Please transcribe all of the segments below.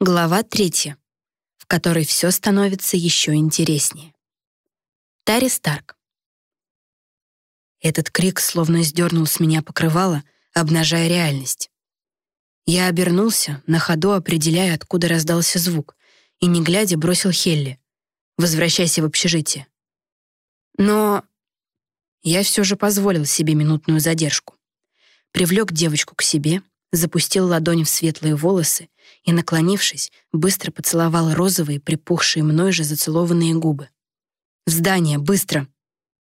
Глава третья, в которой все становится еще интереснее. Тари Старк. Этот крик словно сдернул с меня покрывало, обнажая реальность. Я обернулся, на ходу определяя, откуда раздался звук, и, не глядя, бросил Хелли. «Возвращайся в общежитие». Но я все же позволил себе минутную задержку. Привлек девочку к себе, запустил ладонь в светлые волосы и, наклонившись, быстро поцеловал розовые, припухшие мной же зацелованные губы. «В здание, быстро!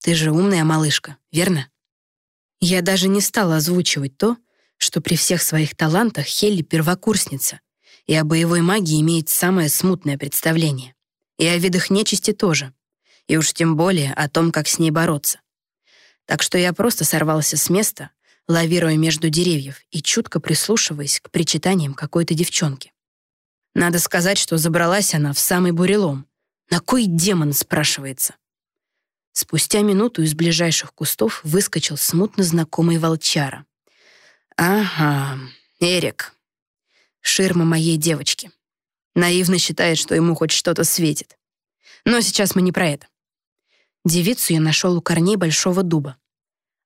Ты же умная малышка, верно?» Я даже не стала озвучивать то, что при всех своих талантах Хелли первокурсница и о боевой магии имеет самое смутное представление. И о видах нечисти тоже. И уж тем более о том, как с ней бороться. Так что я просто сорвался с места, лавируя между деревьев и чутко прислушиваясь к причитаниям какой-то девчонки. Надо сказать, что забралась она в самый бурелом. На кой демон, спрашивается? Спустя минуту из ближайших кустов выскочил смутно знакомый волчара. «Ага, Эрик. Ширма моей девочки. Наивно считает, что ему хоть что-то светит. Но сейчас мы не про это. Девицу я нашел у корней большого дуба.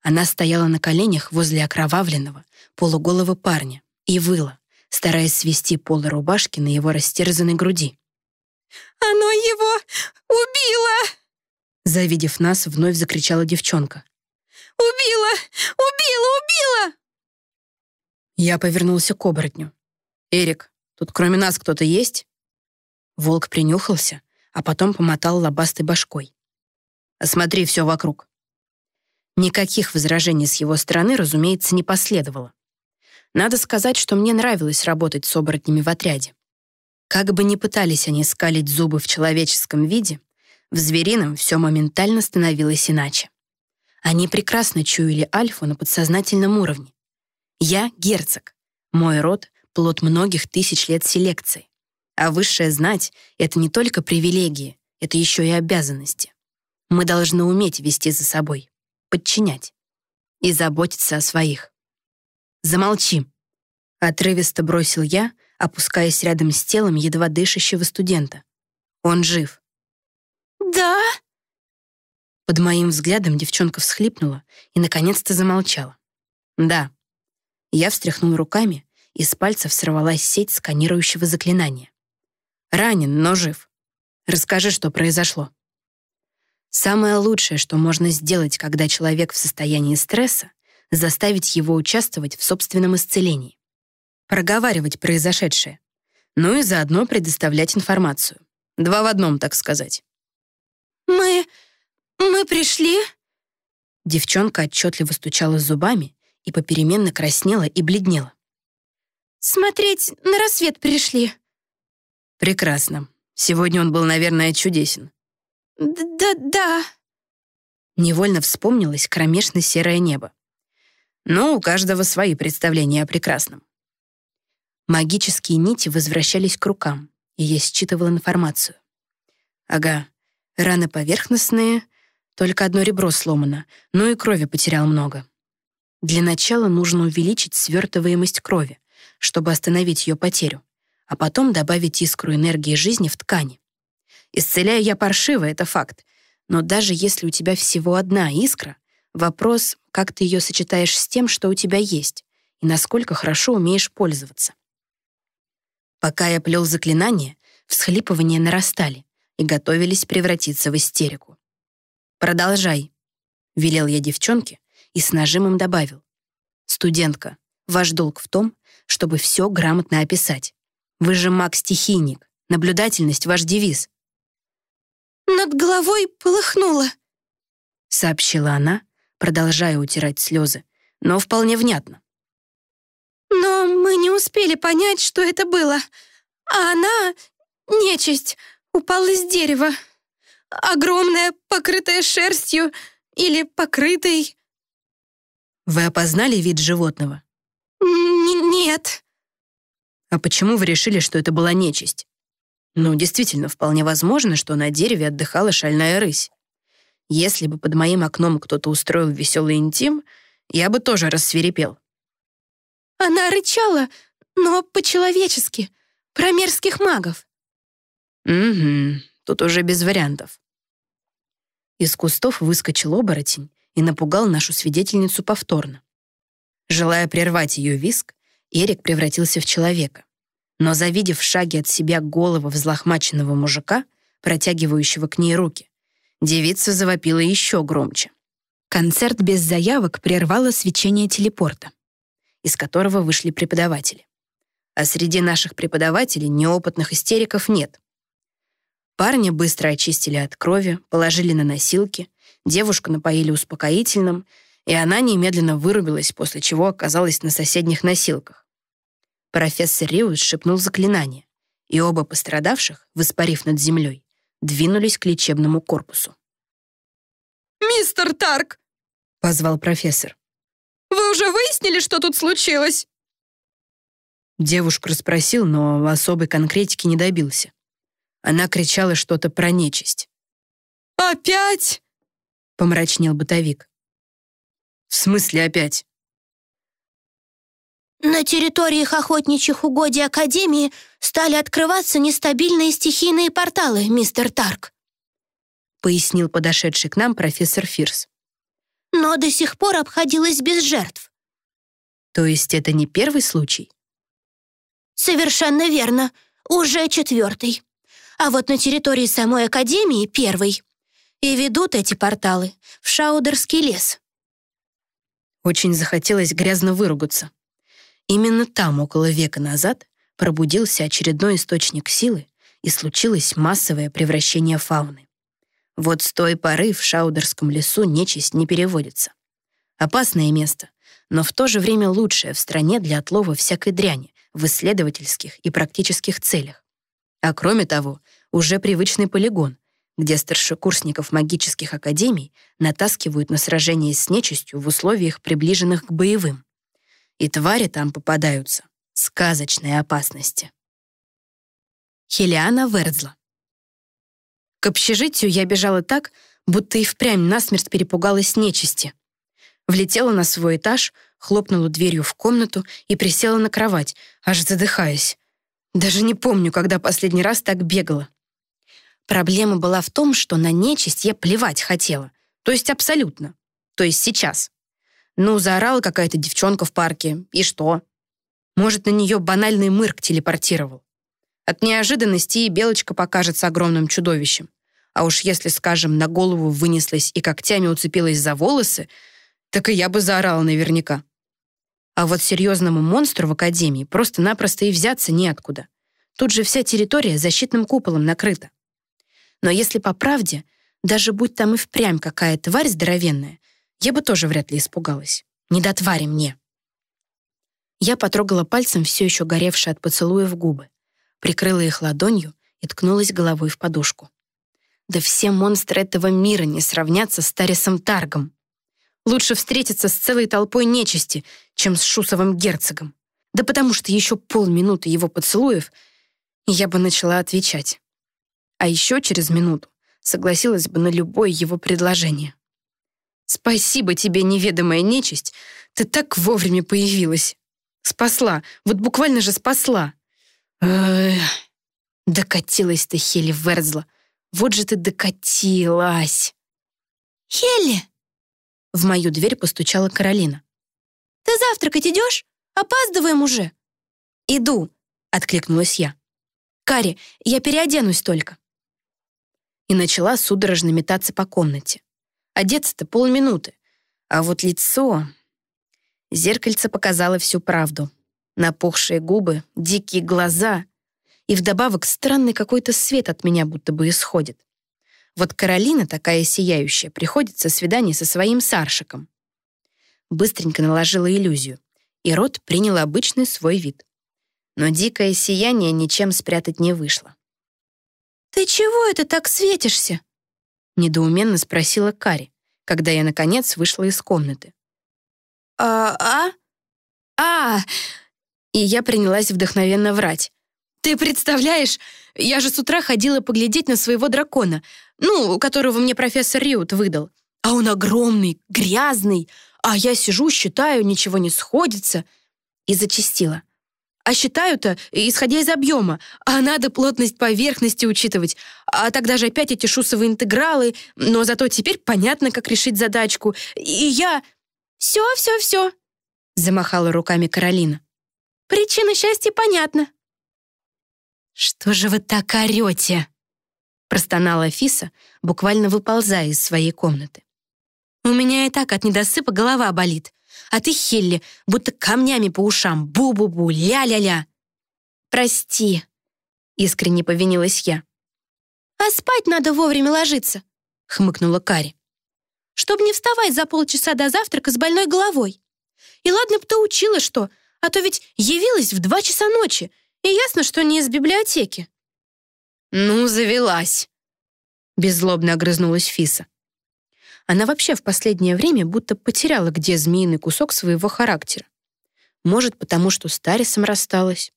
Она стояла на коленях возле окровавленного, полуголого парня и выла, стараясь свести полы рубашки на его растерзанной груди. «Оно его убило!» Завидев нас, вновь закричала девчонка. «Убило! Убило! Убило!» Я повернулся к оборотню. «Эрик, тут кроме нас кто-то есть?» Волк принюхался, а потом помотал лобастой башкой. «Осмотри все вокруг». Никаких возражений с его стороны, разумеется, не последовало. Надо сказать, что мне нравилось работать с оборотнями в отряде. Как бы ни пытались они скалить зубы в человеческом виде, в зверином все моментально становилось иначе. Они прекрасно чуяли альфу на подсознательном уровне. Я — герцог. Мой род — плод многих тысяч лет селекции. А высшая знать — это не только привилегии, это еще и обязанности. Мы должны уметь вести за собой подчинять и заботиться о своих. «Замолчи!» — отрывисто бросил я, опускаясь рядом с телом едва дышащего студента. «Он жив». «Да?» Под моим взглядом девчонка всхлипнула и, наконец-то, замолчала. «Да». Я встряхнул руками, и с пальцев сорвалась сеть сканирующего заклинания. «Ранен, но жив. Расскажи, что произошло». Самое лучшее, что можно сделать, когда человек в состоянии стресса, заставить его участвовать в собственном исцелении. Проговаривать произошедшее. Ну и заодно предоставлять информацию. Два в одном, так сказать. «Мы... мы пришли?» Девчонка отчетливо стучала зубами и попеременно краснела и бледнела. «Смотреть на рассвет пришли». «Прекрасно. Сегодня он был, наверное, чудесен. «Да-да». Невольно вспомнилось кромешно-серое небо. Но у каждого свои представления о прекрасном. Магические нити возвращались к рукам, и я считывал информацию. Ага, раны поверхностные, только одно ребро сломано, но и крови потерял много. Для начала нужно увеличить свертываемость крови, чтобы остановить ее потерю, а потом добавить искру энергии жизни в ткани. Исцеляю я паршиво, это факт. Но даже если у тебя всего одна искра, вопрос, как ты ее сочетаешь с тем, что у тебя есть, и насколько хорошо умеешь пользоваться. Пока я плел заклинание, всхлипывания нарастали и готовились превратиться в истерику. «Продолжай», — велел я девчонке и с нажимом добавил. «Студентка, ваш долг в том, чтобы все грамотно описать. Вы же маг-стихийник, наблюдательность — ваш девиз. Над головой полыхнуло», — сообщила она, продолжая утирать слезы, но вполне внятно. «Но мы не успели понять, что это было. А она, нечисть, упала с дерева. Огромная, покрытая шерстью или покрытой...» «Вы опознали вид животного?» Н «Нет». «А почему вы решили, что это была нечисть?» Ну, действительно, вполне возможно, что на дереве отдыхала шальная рысь. Если бы под моим окном кто-то устроил веселый интим, я бы тоже рассверепел. Она рычала, но по-человечески. Про мерзких магов». «Угу, тут уже без вариантов». Из кустов выскочил оборотень и напугал нашу свидетельницу повторно. Желая прервать ее виск, Эрик превратился в человека. Но завидев в шаге от себя голову взлохмаченного мужика, протягивающего к ней руки, девица завопила еще громче. Концерт без заявок прервало свечение телепорта, из которого вышли преподаватели. А среди наших преподавателей неопытных истериков нет. Парня быстро очистили от крови, положили на носилки, девушку напоили успокоительным, и она немедленно вырубилась, после чего оказалась на соседних носилках. Профессор Риус шепнул заклинание, и оба пострадавших, воспарив над землей, двинулись к лечебному корпусу. «Мистер Тарк!» — позвал профессор. «Вы уже выяснили, что тут случилось?» Девушку расспросил, но особой конкретики не добился. Она кричала что-то про нечисть. «Опять?» — помрачнел бытовик. «В смысле опять?» На территориях охотничьих угодий Академии стали открываться нестабильные стихийные порталы, мистер Тарк», пояснил подошедший к нам профессор Фирс. «Но до сих пор обходилось без жертв». «То есть это не первый случай?» «Совершенно верно. Уже четвертый. А вот на территории самой Академии первый. И ведут эти порталы в Шаудерский лес». Очень захотелось грязно выругаться. Именно там, около века назад, пробудился очередной источник силы и случилось массовое превращение фауны. Вот с той поры в Шаудерском лесу нечисть не переводится. Опасное место, но в то же время лучшее в стране для отлова всякой дряни в исследовательских и практических целях. А кроме того, уже привычный полигон, где старшекурсников магических академий натаскивают на сражение с нечистью в условиях, приближенных к боевым и твари там попадаются сказочной опасности. Хелиана Вердзла. К общежитию я бежала так, будто и впрямь насмерть перепугалась нечисти. Влетела на свой этаж, хлопнула дверью в комнату и присела на кровать, аж задыхаясь. Даже не помню, когда последний раз так бегала. Проблема была в том, что на нечисть я плевать хотела. То есть абсолютно. То есть сейчас. Ну, заорала какая-то девчонка в парке. И что? Может, на нее банальный мырк телепортировал. От неожиданности и Белочка покажется огромным чудовищем. А уж если, скажем, на голову вынеслась и когтями уцепилась за волосы, так и я бы заорала наверняка. А вот серьезному монстру в Академии просто-напросто и взяться неоткуда. Тут же вся территория защитным куполом накрыта. Но если по правде, даже будь там и впрямь какая тварь здоровенная, я бы тоже вряд ли испугалась. Не до твари мне. Я потрогала пальцем все еще горевшие от поцелуев губы, прикрыла их ладонью и ткнулась головой в подушку. Да все монстры этого мира не сравнятся с Тарисом Таргом. Лучше встретиться с целой толпой нечисти, чем с Шусовым герцогом. Да потому что еще полминуты его поцелуев, и я бы начала отвечать. А еще через минуту согласилась бы на любое его предложение. Спасибо тебе, неведомая нечисть, ты так вовремя появилась. Спасла, вот буквально же спасла. Эх, докатилась ты, Хели Верзла. Вот же ты докатилась. Хелли! В мою дверь постучала Каролина. Ты завтракать идешь? Опаздываем уже. Иду, откликнулась я. Кари, я переоденусь только. И начала судорожно метаться по комнате. Одеться-то полминуты. А вот лицо... Зеркальце показало всю правду. Напухшие губы, дикие глаза. И вдобавок странный какой-то свет от меня будто бы исходит. Вот Каролина, такая сияющая, приходит со свидания со своим саршиком. Быстренько наложила иллюзию, и рот принял обычный свой вид. Но дикое сияние ничем спрятать не вышло. «Ты чего это так светишься?» Недоуменно спросила Кари, когда я, наконец, вышла из комнаты. «А? А? А!» И я принялась вдохновенно врать. «Ты представляешь, я же с утра ходила поглядеть на своего дракона, ну, которого мне профессор Риут выдал. А он огромный, грязный, а я сижу, считаю, ничего не сходится». И зачастила. А считаю-то, исходя из объема, а надо плотность поверхности учитывать. А тогда же опять эти шусовые интегралы, но зато теперь понятно, как решить задачку. И я... «Все, все, все», — замахала руками Каролина. «Причина счастья понятна». «Что же вы так орете?» простонала Фиса, буквально выползая из своей комнаты. «У меня и так от недосыпа голова болит, а ты, Хелли, будто камнями по ушам, бу-бу-бу, ля-ля-ля». «Прости», — искренне повинилась я. «А спать надо вовремя ложиться», — хмыкнула Кари. «Чтобы не вставать за полчаса до завтрака с больной головой. И ладно бы ты учила что, а то ведь явилась в два часа ночи, и ясно, что не из библиотеки». «Ну, завелась!» Беззлобно огрызнулась Фиса. Она вообще в последнее время будто потеряла где змеиный кусок своего характера. Может, потому что с Тарисом рассталась.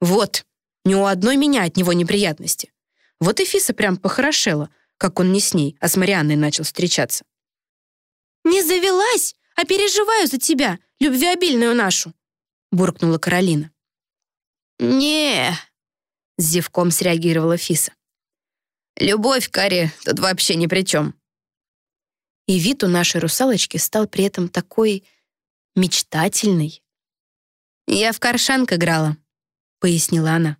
Вот, ни у одной меня от него неприятности. Вот и Фиса прям похорошела, как он не с ней, а с Марианной начал встречаться. «Не завелась, а переживаю за тебя, любвеобильную нашу», буркнула Каролина. не с зевком среагировала Фиса. «Любовь, Кари, тут вообще ни при чем». И вид у нашей русалочки стал при этом такой мечтательный. «Я в Каршанг играла», — пояснила она.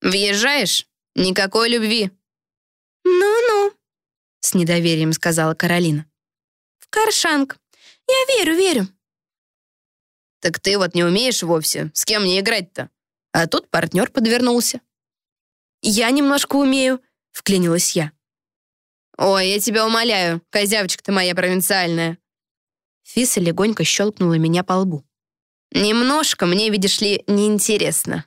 «Въезжаешь? Никакой любви». «Ну-ну», — с недоверием сказала Каролина. «В Каршанг. Я верю, верю». «Так ты вот не умеешь вовсе. С кем мне играть-то?» А тут партнер подвернулся. «Я немножко умею», — вклинилась я. «Ой, я тебя умоляю, козявочка ты моя провинциальная». Фиса легонько щелкнула меня по лбу. «Немножко мне, видишь ли, неинтересно».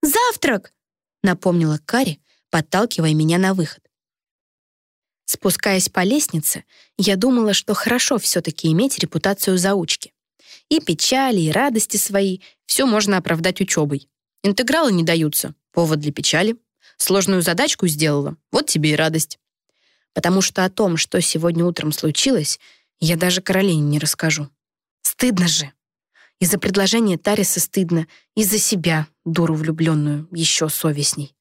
«Завтрак!» — напомнила Кари, подталкивая меня на выход. Спускаясь по лестнице, я думала, что хорошо все-таки иметь репутацию заучки. И печали, и радости свои — все можно оправдать учебой. Интегралы не даются, Повод для печали. Сложную задачку сделала. Вот тебе и радость. Потому что о том, что сегодня утром случилось, я даже Каролине не расскажу. Стыдно же. Из-за предложения Тариса стыдно, из-за себя, дуру влюбленную, еще совестней.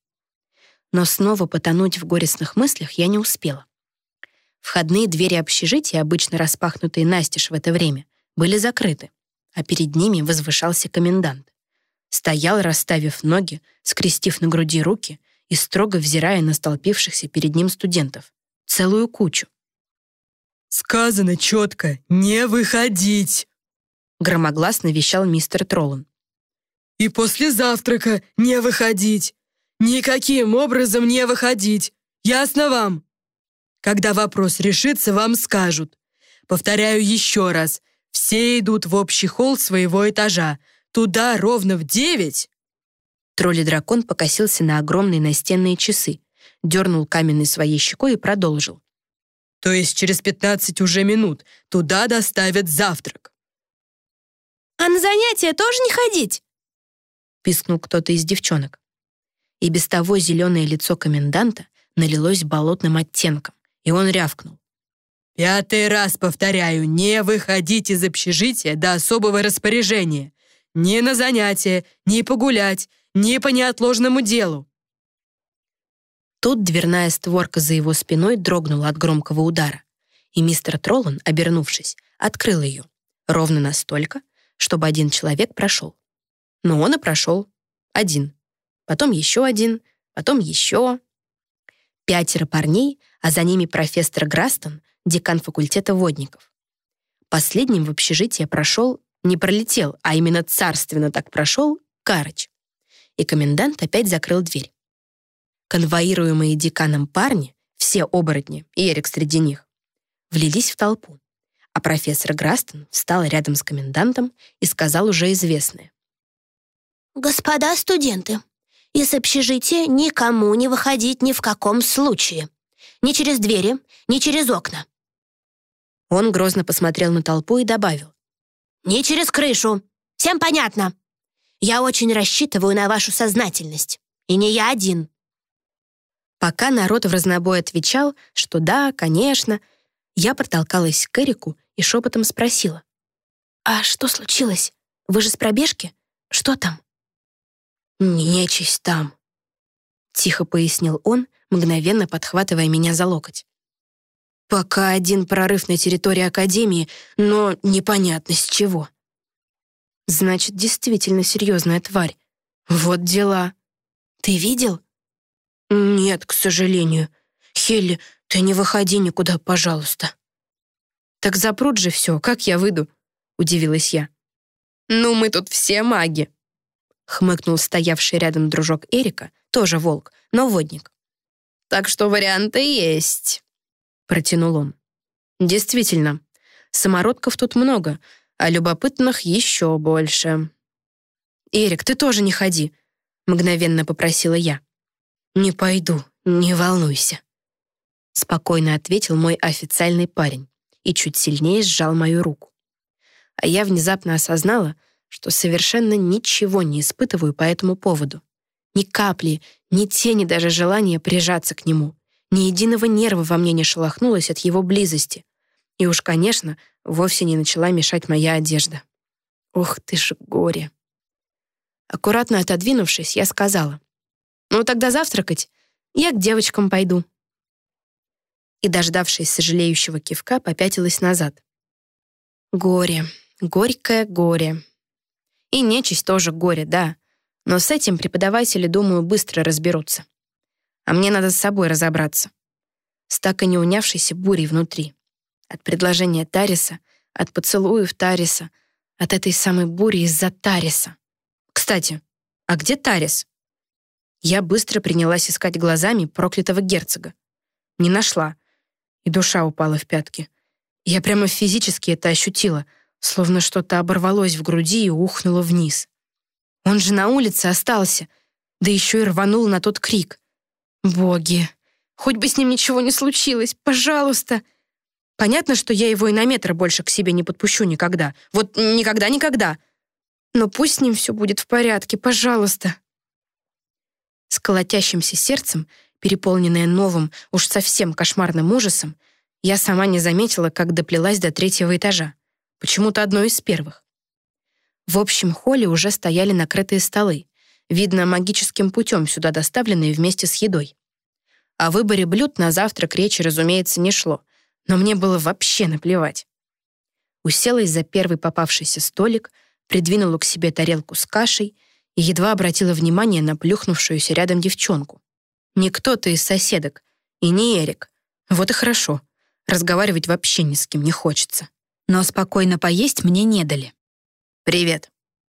Но снова потонуть в горестных мыслях я не успела. Входные двери общежития, обычно распахнутые настежь в это время, были закрыты, а перед ними возвышался комендант. Стоял, расставив ноги, скрестив на груди руки и строго взирая на столпившихся перед ним студентов. Целую кучу. «Сказано четко, не выходить!» громогласно вещал мистер Троллан. «И после завтрака не выходить! Никаким образом не выходить! Ясно вам? Когда вопрос решится, вам скажут. Повторяю еще раз, все идут в общий холл своего этажа, Туда ровно в девять!» Тролль-дракон покосился на огромные настенные часы, дернул каменной своей щекой и продолжил. «То есть через пятнадцать уже минут туда доставят завтрак». «А на занятия тоже не ходить?» пискнул кто-то из девчонок. И без того зеленое лицо коменданта налилось болотным оттенком, и он рявкнул. «Пятый раз повторяю, не выходить из общежития до особого распоряжения. Ни на занятия, ни погулять, ни по неотложному делу. Тут дверная створка за его спиной дрогнула от громкого удара, и мистер Троллан, обернувшись, открыл ее, ровно настолько, чтобы один человек прошел. Но он и прошел. Один. Потом еще один, потом еще. Пятеро парней, а за ними профессор Грастон, декан факультета водников. Последним в общежитие прошел не пролетел, а именно царственно так прошел Карыч. И комендант опять закрыл дверь. Конвоируемые деканом парни, все оборотни, и Эрик среди них, влились в толпу. А профессор Грастон встал рядом с комендантом и сказал уже известное. «Господа студенты, из общежития никому не выходить ни в каком случае. Ни через двери, ни через окна». Он грозно посмотрел на толпу и добавил. «Не через крышу. Всем понятно. Я очень рассчитываю на вашу сознательность. И не я один». Пока народ в разнобой отвечал, что да, конечно, я протолкалась к Эрику и шепотом спросила. «А что случилось? Вы же с пробежки? Что там?» Нечисть там», — тихо пояснил он, мгновенно подхватывая меня за локоть. «Пока один прорыв на территории Академии, но непонятно с чего». «Значит, действительно серьезная тварь. Вот дела. Ты видел?» «Нет, к сожалению. Хелли, ты не выходи никуда, пожалуйста». «Так запрут же все, как я выйду?» — удивилась я. «Ну, мы тут все маги», — хмыкнул стоявший рядом дружок Эрика, тоже волк, но водник. «Так что варианты есть», — протянул он. «Действительно, самородков тут много, а любопытных еще больше». «Эрик, ты тоже не ходи», — мгновенно попросила я. «Не пойду, не волнуйся», — спокойно ответил мой официальный парень и чуть сильнее сжал мою руку. А я внезапно осознала, что совершенно ничего не испытываю по этому поводу. Ни капли, ни тени даже желания прижаться к нему. Ни единого нерва во мне не шелохнулось от его близости. И уж, конечно, вовсе не начала мешать моя одежда. Ох ты ж горе. Аккуратно отодвинувшись, я сказала. «Ну, тогда завтракать. Я к девочкам пойду». И, дождавшись сожалеющего кивка, попятилась назад. Горе, горькое горе. И нечисть тоже горе, да. Но с этим преподаватели, думаю, быстро разберутся. А мне надо с собой разобраться. С так и не унявшейся бурей внутри. От предложения Тариса, от поцелуев Тариса, от этой самой бури из-за Тариса. Кстати, а где Тарис? Я быстро принялась искать глазами проклятого герцога. Не нашла, и душа упала в пятки. Я прямо физически это ощутила, словно что-то оборвалось в груди и ухнуло вниз. Он же на улице остался, да еще и рванул на тот крик. Боги, хоть бы с ним ничего не случилось, пожалуйста. Понятно, что я его и на метр больше к себе не подпущу никогда. Вот никогда-никогда. Но пусть с ним все будет в порядке, пожалуйста. С колотящимся сердцем, переполненное новым, уж совсем кошмарным ужасом, я сама не заметила, как доплелась до третьего этажа. Почему-то одной из первых. В общем холле уже стояли накрытые столы, видно, магическим путем сюда доставленные вместе с едой. О выборе блюд на завтрак речи, разумеется, не шло, но мне было вообще наплевать. Уселась за первый попавшийся столик, придвинула к себе тарелку с кашей и едва обратила внимание на плюхнувшуюся рядом девчонку. Не кто-то из соседок, и не Эрик. Вот и хорошо. Разговаривать вообще ни с кем не хочется. Но спокойно поесть мне не дали. «Привет»,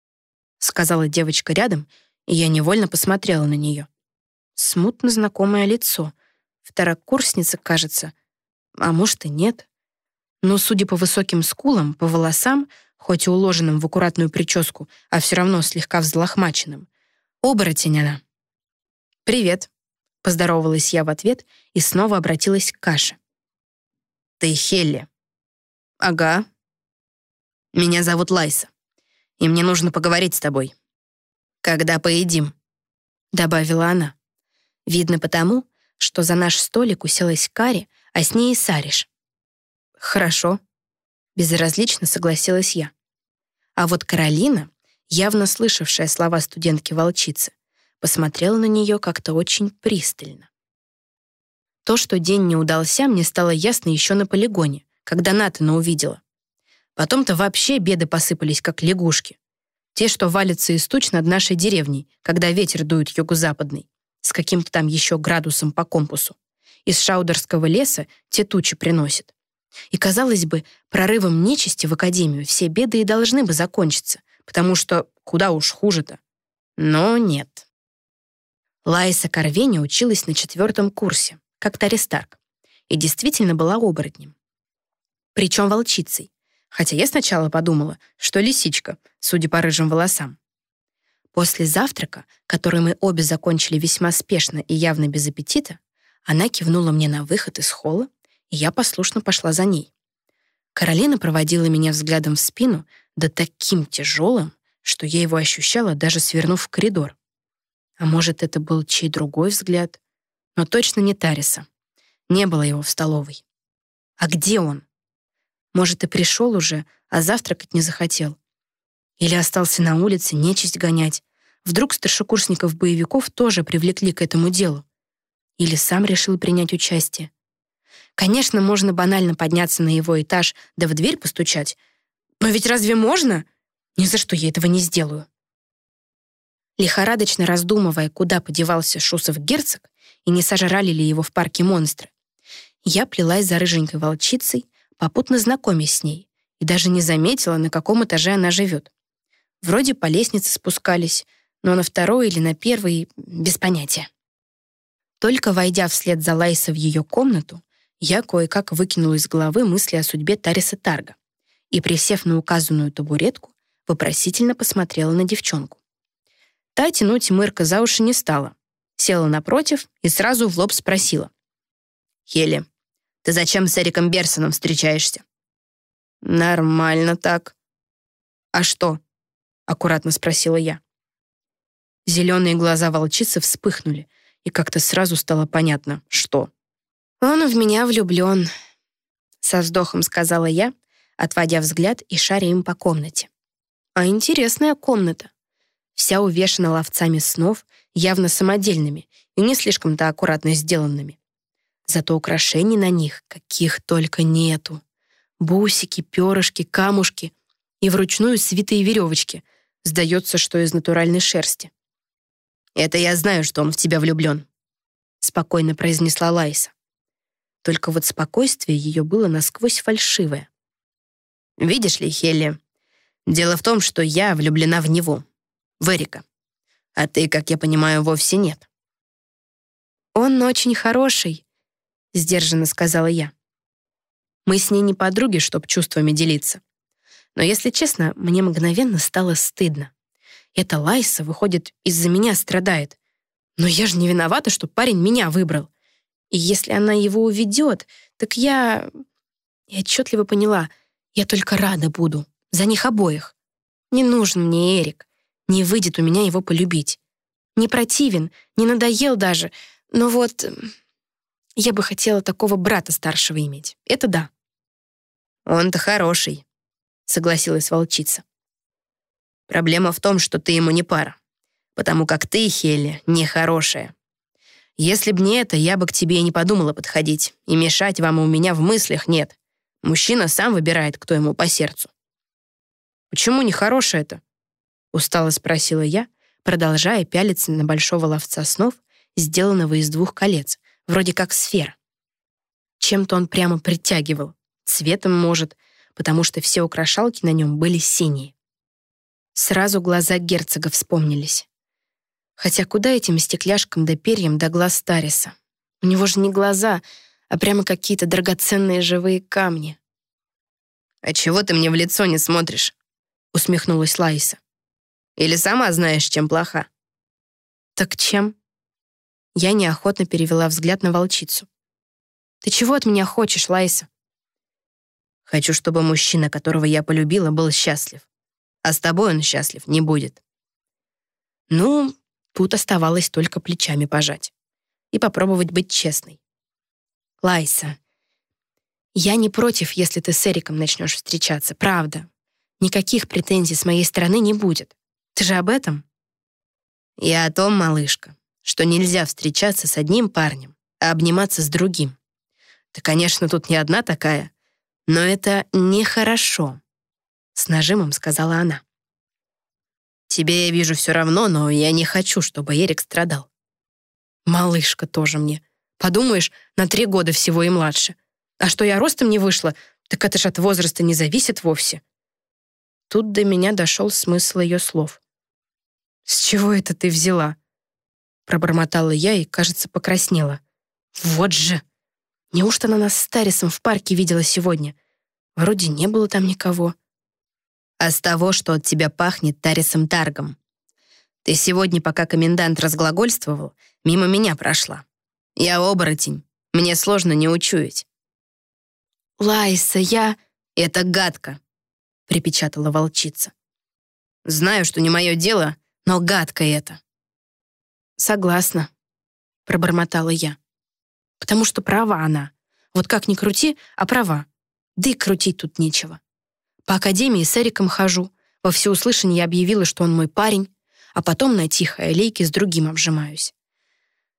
— сказала девочка рядом, и я невольно посмотрела на нее. Смутно знакомое лицо. Второкурсница, кажется. А может и нет. Но, судя по высоким скулам, по волосам, хоть и уложенным в аккуратную прическу, а все равно слегка взлохмаченным, оборотень она. «Привет», — поздоровалась я в ответ и снова обратилась к Каше. «Ты Хелли?» «Ага. Меня зовут Лайса, и мне нужно поговорить с тобой. Когда поедим?» Добавила она. Видно потому, что за наш столик уселась Кари, а с ней и Сариш. «Хорошо», — безразлично согласилась я. А вот Каролина, явно слышавшая слова студентки-волчицы, посмотрела на нее как-то очень пристально. То, что день не удался, мне стало ясно еще на полигоне, когда Натана увидела. Потом-то вообще беды посыпались, как лягушки. Те, что валятся из туч над нашей деревней, когда ветер дует юго-западный, с каким-то там еще градусом по компасу. Из Шаудерского леса те тучи приносит. И, казалось бы, прорывом нечисти в Академию все беды и должны бы закончиться, потому что куда уж хуже-то. Но нет. Лайса Корвеня училась на четвертом курсе, как Тари Старк, и действительно была оборотнем причем волчицей, хотя я сначала подумала, что лисичка, судя по рыжим волосам. После завтрака, который мы обе закончили весьма спешно и явно без аппетита, она кивнула мне на выход из холла, и я послушно пошла за ней. Каролина проводила меня взглядом в спину, да таким тяжелым, что я его ощущала, даже свернув в коридор. А может, это был чей другой взгляд? Но точно не Тариса. Не было его в столовой. А где он? Может, и пришел уже, а завтракать не захотел. Или остался на улице нечисть гонять. Вдруг старшекурсников-боевиков тоже привлекли к этому делу? Или сам решил принять участие? Конечно, можно банально подняться на его этаж да в дверь постучать. Но ведь разве можно? Ни за что я этого не сделаю. Лихорадочно раздумывая, куда подевался Шусов-герцог и не сожрали ли его в парке монстры, я плелась за рыженькой волчицей, попутно знакомясь с ней, и даже не заметила, на каком этаже она живет. Вроде по лестнице спускались, но на второй или на первый — без понятия. Только войдя вслед за Лайса в ее комнату, я кое-как выкинула из головы мысли о судьбе Тариса Тарга и, присев на указанную табуретку, вопросительно посмотрела на девчонку. Та тянуть Мырка за уши не стала. Села напротив и сразу в лоб спросила. «Хели, ты зачем с Эриком Берсоном встречаешься?» «Нормально так». «А что?» — аккуратно спросила я. Зеленые глаза волчицы вспыхнули, и как-то сразу стало понятно, что. «Он в меня влюблен», — со вздохом сказала я, отводя взгляд и шаря им по комнате. «А интересная комната. Вся увешана ловцами снов, явно самодельными и не слишком-то аккуратно сделанными. Зато украшений на них каких только нету. Бусики, перышки, камушки и вручную свитые веревочки. Сдается, что из натуральной шерсти. «Это я знаю, что он в тебя влюблен», — спокойно произнесла Лайса. Только вот спокойствие ее было насквозь фальшивое. «Видишь ли, Хелли, дело в том, что я влюблена в него, в Эрика. А ты, как я понимаю, вовсе нет». «Он очень хороший», — сдержанно сказала я. Мы с ней не подруги, чтоб чувствами делиться. Но, если честно, мне мгновенно стало стыдно. Эта Лайса, выходит, из-за меня страдает. Но я же не виновата, что парень меня выбрал. И если она его уведет, так я... Я отчетливо поняла, я только рада буду. За них обоих. Не нужен мне Эрик. Не выйдет у меня его полюбить. Не противен, не надоел даже. Но вот... Я бы хотела такого брата старшего иметь. Это да. «Он-то хороший», — согласилась волчица. «Проблема в том, что ты ему не пара, потому как ты, Хелли, нехорошая. Если б не это, я бы к тебе и не подумала подходить, и мешать вам у меня в мыслях нет. Мужчина сам выбирает, кто ему по сердцу». «Почему нехорошее это?» — устало спросила я, продолжая пялиться на большого ловца снов, сделанного из двух колец, вроде как сфера. Чем-то он прямо притягивал цветом, может, потому что все украшалки на нем были синие. Сразу глаза герцога вспомнились. Хотя куда этим стекляшкам да перьям до глаз Тариса? У него же не глаза, а прямо какие-то драгоценные живые камни. «А чего ты мне в лицо не смотришь?» — усмехнулась Лайса. «Или сама знаешь, чем плоха?» «Так чем?» Я неохотно перевела взгляд на волчицу. «Ты чего от меня хочешь, Лайса?» Хочу, чтобы мужчина, которого я полюбила, был счастлив. А с тобой он счастлив не будет. Ну, тут оставалось только плечами пожать и попробовать быть честной. Лайса, я не против, если ты с Эриком начнешь встречаться, правда. Никаких претензий с моей стороны не будет. Ты же об этом? Я о том, малышка, что нельзя встречаться с одним парнем, а обниматься с другим. Ты, конечно, тут не одна такая, но это нехорошо, с нажимом сказала она. Тебе я вижу все равно, но я не хочу, чтобы Эрик страдал. Малышка тоже мне. Подумаешь, на три года всего и младше. А что я ростом не вышла, так это ж от возраста не зависит вовсе. Тут до меня дошел смысл ее слов. «С чего это ты взяла?» Пробормотала я и, кажется, покраснела. «Вот же!» Неужто она нас с Тарисом в парке видела сегодня? Вроде не было там никого. А с того, что от тебя пахнет Тарисом Таргом. Ты сегодня, пока комендант разглагольствовал, мимо меня прошла. Я оборотень, мне сложно не учуять. «Лайса, я...» «Это гадко», — припечатала волчица. «Знаю, что не мое дело, но гадко это». «Согласна», — пробормотала я потому что права она. Вот как ни крути, а права. Да и крутить тут нечего. По академии с Эриком хожу. Во всеуслышание объявила, что он мой парень. а потом на тихой аллейке с другим обжимаюсь.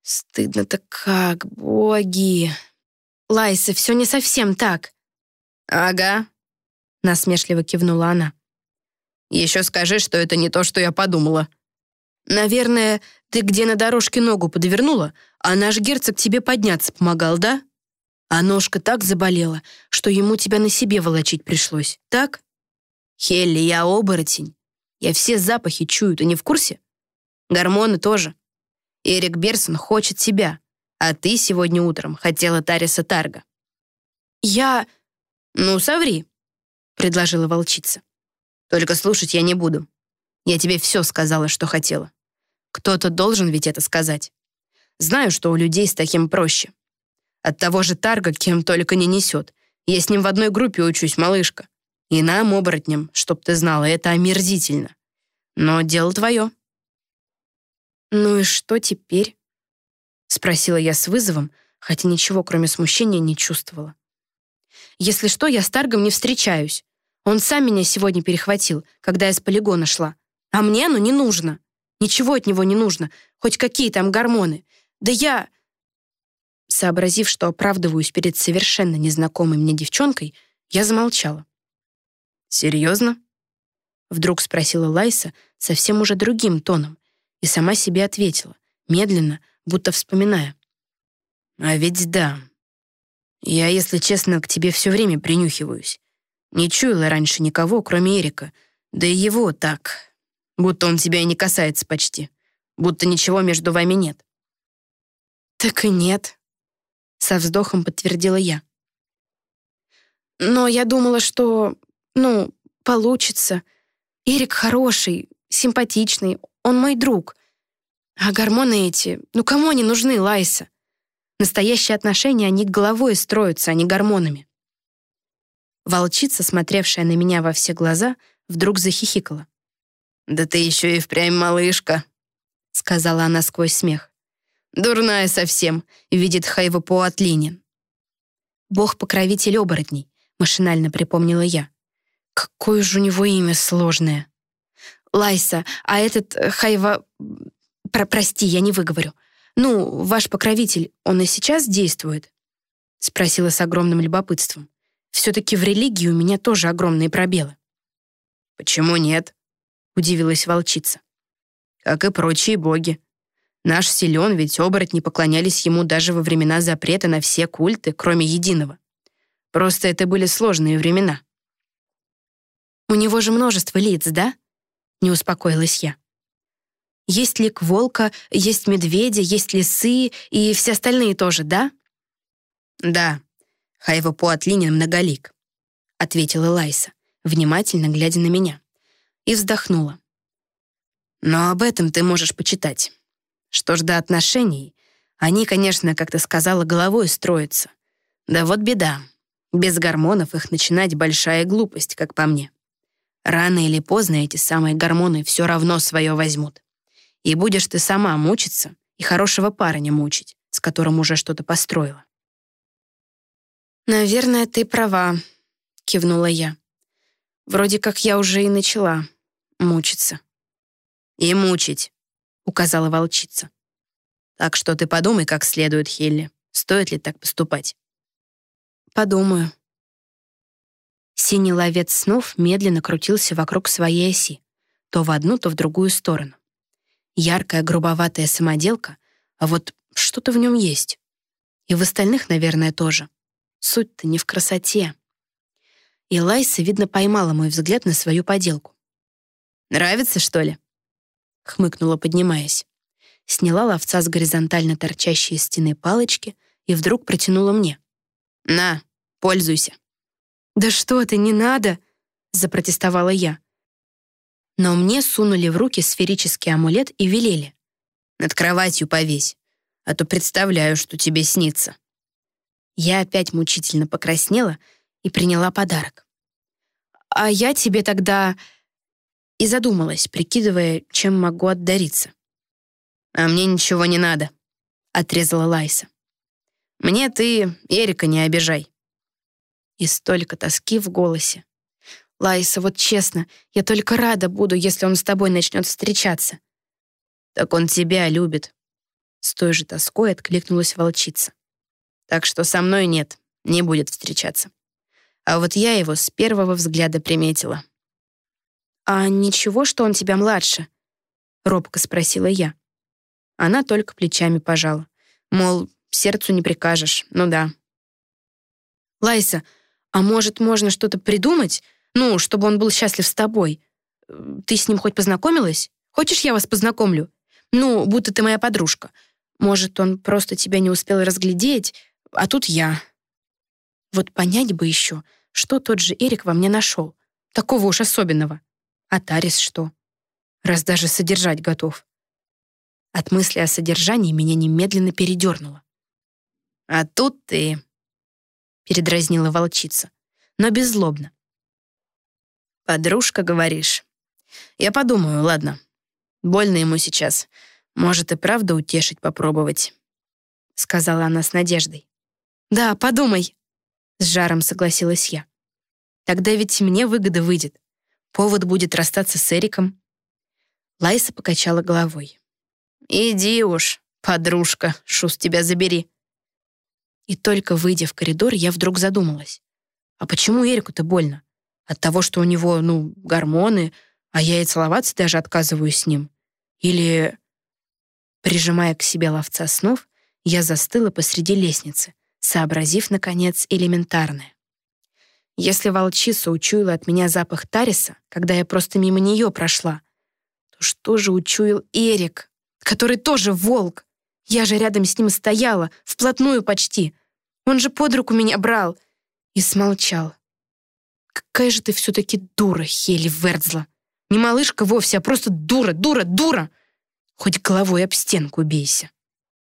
Стыдно-то как, боги. Лайса, все не совсем так. Ага, насмешливо кивнула она. Еще скажи, что это не то, что я подумала. Наверное, ты где на дорожке ногу подвернула, а наш герцог тебе подняться помогал, да? А ножка так заболела, что ему тебя на себе волочить пришлось, так? Хелли, я оборотень. Я все запахи чую, ты не в курсе? Гормоны тоже. Эрик Берсон хочет тебя, а ты сегодня утром хотела Тариса Тарга». «Я...» «Ну, соври», — предложила волчица. «Только слушать я не буду. Я тебе все сказала, что хотела. Кто-то должен ведь это сказать. Знаю, что у людей с таким проще. От того же Тарга кем только не несет. Я с ним в одной группе учусь, малышка. И нам, оборотням, чтоб ты знала, это омерзительно. Но дело твое. «Ну и что теперь?» — спросила я с вызовом, хотя ничего, кроме смущения, не чувствовала. «Если что, я с Таргом не встречаюсь. Он сам меня сегодня перехватил, когда я с полигона шла. А мне оно не нужно. Ничего от него не нужно, хоть какие там гормоны. Да я...» Сообразив, что оправдываюсь перед совершенно незнакомой мне девчонкой, я замолчала. «Серьезно?» Вдруг спросила Лайса совсем уже другим тоном, и сама себе ответила, медленно, будто вспоминая. «А ведь да. Я, если честно, к тебе все время принюхиваюсь. Не чуяла раньше никого, кроме Эрика. Да и его так. Будто он тебя и не касается почти. Будто ничего между вами нет». «Так и нет», — со вздохом подтвердила я. «Но я думала, что, ну, получится. Эрик хороший, симпатичный, он мой друг. А гормоны эти, ну кому они нужны, Лайса? Настоящие отношения, они головой строятся, а не гормонами. Волчица, смотревшая на меня во все глаза, вдруг захихикала. «Да ты еще и впрямь малышка», — сказала она сквозь смех. «Дурная совсем, видит Хайвопуатлинин». «Бог-покровитель оборотней», — машинально припомнила я. «Какое же у него имя сложное». Лайса, а этот э, Хайва... Про прости, я не выговорю. Ну, ваш покровитель, он и сейчас действует?» Спросила с огромным любопытством. «Все-таки в религии у меня тоже огромные пробелы». «Почему нет?» — удивилась волчица. «Как и прочие боги. Наш силен, ведь оборотни поклонялись ему даже во времена запрета на все культы, кроме единого. Просто это были сложные времена». «У него же множество лиц, да?» не успокоилась я. Есть лик волка, есть медведя, есть лисы и все остальные тоже, да? Да, Хайва Пуатлинин многолик, ответила Лайса, внимательно глядя на меня, и вздохнула. Но об этом ты можешь почитать. Что ж до отношений, они, конечно, как ты сказала, головой строятся. Да вот беда. Без гормонов их начинать большая глупость, как по мне. Рано или поздно эти самые гормоны все равно свое возьмут. И будешь ты сама мучиться и хорошего парня мучить, с которым уже что-то построила. «Наверное, ты права», — кивнула я. «Вроде как я уже и начала мучиться». «И мучить», — указала волчица. «Так что ты подумай как следует, Хелли. Стоит ли так поступать?» «Подумаю», Синий ловец снов медленно крутился вокруг своей оси, то в одну, то в другую сторону. Яркая грубоватая самоделка, а вот что-то в нем есть. И в остальных, наверное, тоже. Суть-то не в красоте. И Лайса, видно, поймала мой взгляд на свою поделку. «Нравится, что ли?» — хмыкнула, поднимаясь. Сняла ловца с горизонтально торчащей из стены палочки и вдруг протянула мне. «На, пользуйся». «Да что ты, не надо!» — запротестовала я. Но мне сунули в руки сферический амулет и велели. «Над кроватью повесь, а то представляю, что тебе снится». Я опять мучительно покраснела и приняла подарок. «А я тебе тогда...» И задумалась, прикидывая, чем могу отдариться. «А мне ничего не надо», — отрезала Лайса. «Мне ты Эрика не обижай. И столько тоски в голосе. «Лайса, вот честно, я только рада буду, если он с тобой начнет встречаться. Так он тебя любит. С той же тоской откликнулась волчица. Так что со мной нет, не будет встречаться. А вот я его с первого взгляда приметила. «А ничего, что он тебя младше?» — робко спросила я. Она только плечами пожала. Мол, сердцу не прикажешь, ну да. «Лайса, а может, можно что-то придумать? Ну, чтобы он был счастлив с тобой. Ты с ним хоть познакомилась? Хочешь, я вас познакомлю? Ну, будто ты моя подружка. Может, он просто тебя не успел разглядеть, а тут я. Вот понять бы еще, что тот же Эрик во мне нашел. Такого уж особенного. А Тарис что? Раз даже содержать готов. От мысли о содержании меня немедленно передернуло. «А тут ты...» — передразнила волчица, но беззлобно. «Подружка, говоришь? Я подумаю, ладно. Больно ему сейчас. Может, и правда утешить попробовать», — сказала она с надеждой. «Да, подумай», — с жаром согласилась я. «Тогда ведь мне выгода выйдет. Повод будет расстаться с Эриком». Лайса покачала головой. «Иди уж, подружка, шус тебя забери». И только выйдя в коридор, я вдруг задумалась. А почему Эрику-то больно? От того, что у него, ну, гормоны, а я и целоваться даже отказываюсь с ним? Или... Прижимая к себе ловца снов, я застыла посреди лестницы, сообразив, наконец, элементарное. Если волчица учуяла от меня запах Тариса, когда я просто мимо нее прошла, то что же учуял Эрик, который тоже волк? Я же рядом с ним стояла, вплотную почти. Он же под руку меня брал. И смолчал. Какая же ты все-таки дура, Хели Вердзла. Не малышка вовсе, а просто дура, дура, дура. Хоть головой об стенку бейся.